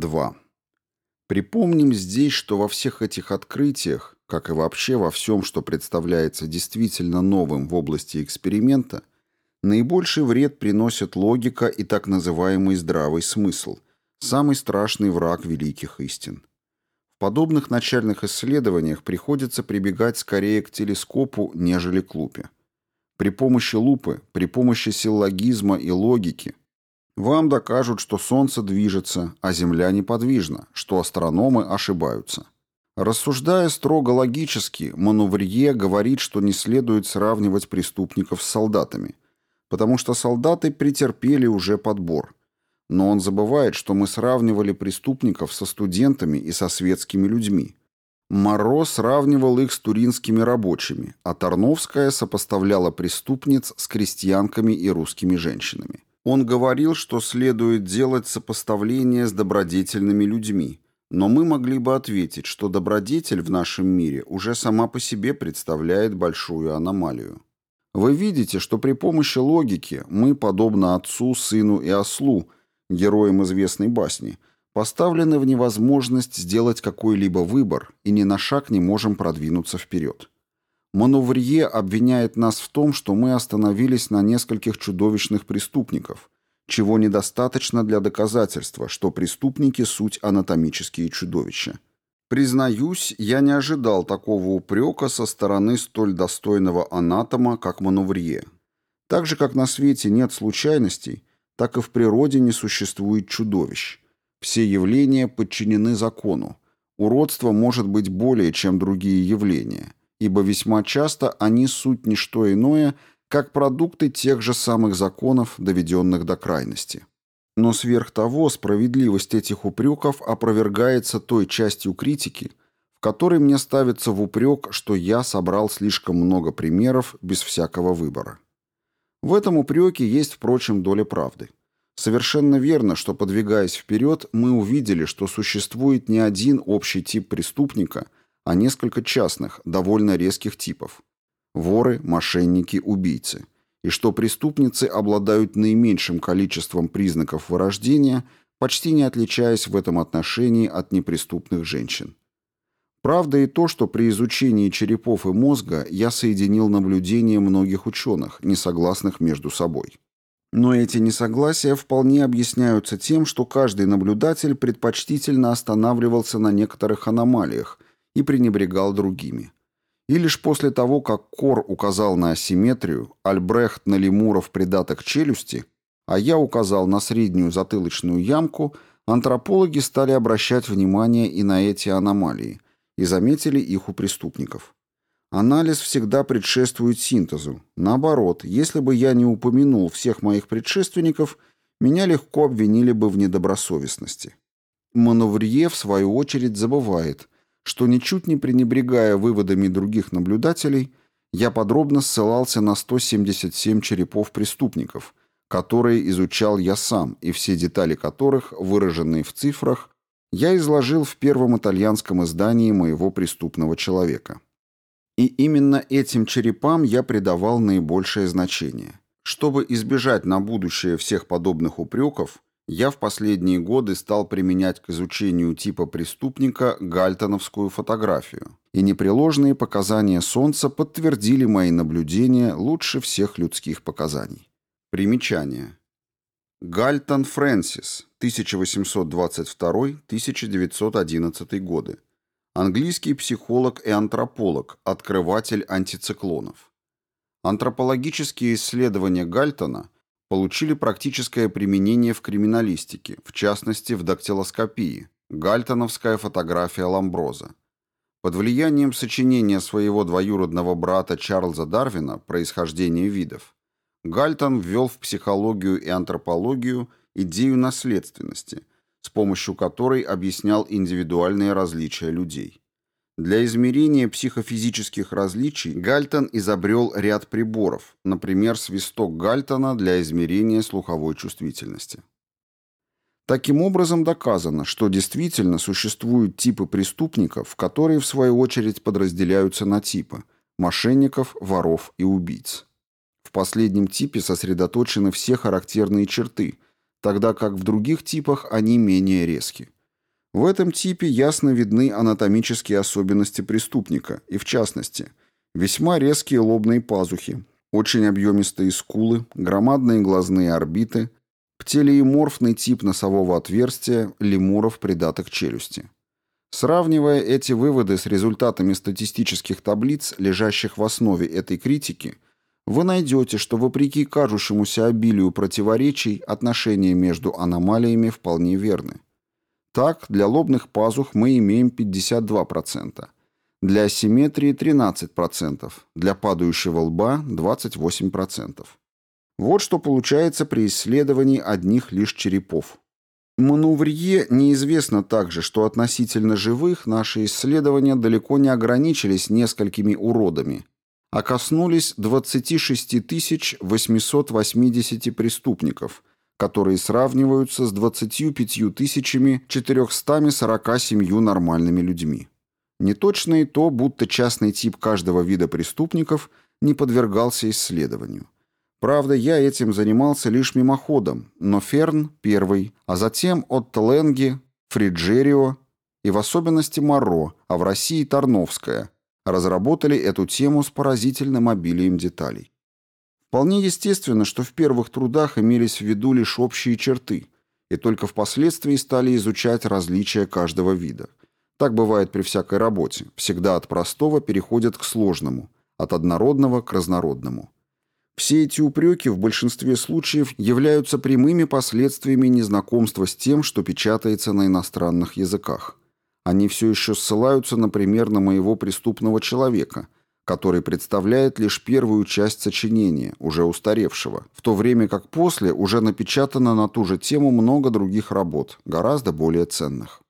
2. Припомним здесь, что во всех этих открытиях, как и вообще во всем, что представляется действительно новым в области эксперимента, наибольший вред приносят логика и так называемый здравый смысл, самый страшный враг великих истин. В подобных начальных исследованиях приходится прибегать скорее к телескопу, нежели к лупе. При помощи лупы, при помощи силлогизма и логики вам докажут, что Солнце движется, а Земля неподвижна, что астрономы ошибаются. Рассуждая строго логически, Мануврье говорит, что не следует сравнивать преступников с солдатами, потому что солдаты претерпели уже подбор. Но он забывает, что мы сравнивали преступников со студентами и со светскими людьми. Моро сравнивал их с туринскими рабочими, а Тарновская сопоставляла преступниц с крестьянками и русскими женщинами. Он говорил, что следует делать сопоставление с добродетельными людьми, но мы могли бы ответить, что добродетель в нашем мире уже сама по себе представляет большую аномалию. Вы видите, что при помощи логики мы, подобно отцу, сыну и ослу, героям известной басни, поставлены в невозможность сделать какой-либо выбор и ни на шаг не можем продвинуться вперед. Мануврье обвиняет нас в том, что мы остановились на нескольких чудовищных преступников, чего недостаточно для доказательства, что преступники – суть анатомические чудовища. Признаюсь, я не ожидал такого упрека со стороны столь достойного анатома, как Мануврье. Так же, как на свете нет случайностей, так и в природе не существует чудовищ. Все явления подчинены закону. Уродство может быть более, чем другие явления – ибо весьма часто они суть не что иное, как продукты тех же самых законов, доведенных до крайности. Но сверх того справедливость этих упреков опровергается той частью критики, в которой мне ставится в упрек, что я собрал слишком много примеров без всякого выбора. В этом упреке есть, впрочем, доля правды. Совершенно верно, что, подвигаясь вперед, мы увидели, что существует не один общий тип преступника – а несколько частных, довольно резких типов. Воры, мошенники, убийцы. И что преступницы обладают наименьшим количеством признаков вырождения, почти не отличаясь в этом отношении от неприступных женщин. Правда и то, что при изучении черепов и мозга я соединил наблюдения многих ученых, не согласных между собой. Но эти несогласия вполне объясняются тем, что каждый наблюдатель предпочтительно останавливался на некоторых аномалиях, и пренебрегал другими. И лишь после того, как Кор указал на асимметрию, Альбрехт на лемуров придаток челюсти, а я указал на среднюю затылочную ямку, антропологи стали обращать внимание и на эти аномалии, и заметили их у преступников. Анализ всегда предшествует синтезу. Наоборот, если бы я не упомянул всех моих предшественников, меня легко обвинили бы в недобросовестности. Мануврье, в свою очередь, забывает – что ничуть не пренебрегая выводами других наблюдателей, я подробно ссылался на 177 черепов преступников, которые изучал я сам, и все детали которых, выраженные в цифрах, я изложил в первом итальянском издании моего преступного человека. И именно этим черепам я придавал наибольшее значение. Чтобы избежать на будущее всех подобных упреков, я в последние годы стал применять к изучению типа преступника гальтоновскую фотографию, и непреложные показания Солнца подтвердили мои наблюдения лучше всех людских показаний. Примечание. Гальтон Фрэнсис, 1822-1911 годы. Английский психолог и антрополог, открыватель антициклонов. Антропологические исследования Гальтона – получили практическое применение в криминалистике, в частности в дактилоскопии, гальтоновская фотография Ламброза. Под влиянием сочинения своего двоюродного брата Чарльза Дарвина «Происхождение видов» Гальтон ввел в психологию и антропологию идею наследственности, с помощью которой объяснял индивидуальные различия людей. Для измерения психофизических различий Гальтон изобрел ряд приборов, например, свисток Гальтона для измерения слуховой чувствительности. Таким образом доказано, что действительно существуют типы преступников, которые в свою очередь подразделяются на типы – мошенников, воров и убийц. В последнем типе сосредоточены все характерные черты, тогда как в других типах они менее резки. В этом типе ясно видны анатомические особенности преступника, и в частности, весьма резкие лобные пазухи, очень объемистые скулы, громадные глазные орбиты, птелеиморфный тип носового отверстия, лемуров придаток челюсти. Сравнивая эти выводы с результатами статистических таблиц, лежащих в основе этой критики, вы найдете, что вопреки кажущемуся обилию противоречий, отношения между аномалиями вполне верны. Так, для лобных пазух мы имеем 52%, для асимметрии 13%, для падающего лба 28%. Вот что получается при исследовании одних лишь черепов. Мануврье неизвестно также, что относительно живых наши исследования далеко не ограничились несколькими уродами, а коснулись 26 880 преступников – которые сравниваются с 25 447 нормальными людьми. Неточно и то, будто частный тип каждого вида преступников не подвергался исследованию. Правда, я этим занимался лишь мимоходом, но Ферн – первый, а затем Отто Ленги, Фриджерио и в особенности Моро, а в России Тарновская, разработали эту тему с поразительным обилием деталей. Вполне естественно, что в первых трудах имелись в виду лишь общие черты, и только впоследствии стали изучать различия каждого вида. Так бывает при всякой работе, всегда от простого переходят к сложному, от однородного к разнородному. Все эти упреки в большинстве случаев являются прямыми последствиями незнакомства с тем, что печатается на иностранных языках. Они все еще ссылаются, например, на моего преступного человека – который представляет лишь первую часть сочинения, уже устаревшего, в то время как после уже напечатано на ту же тему много других работ, гораздо более ценных.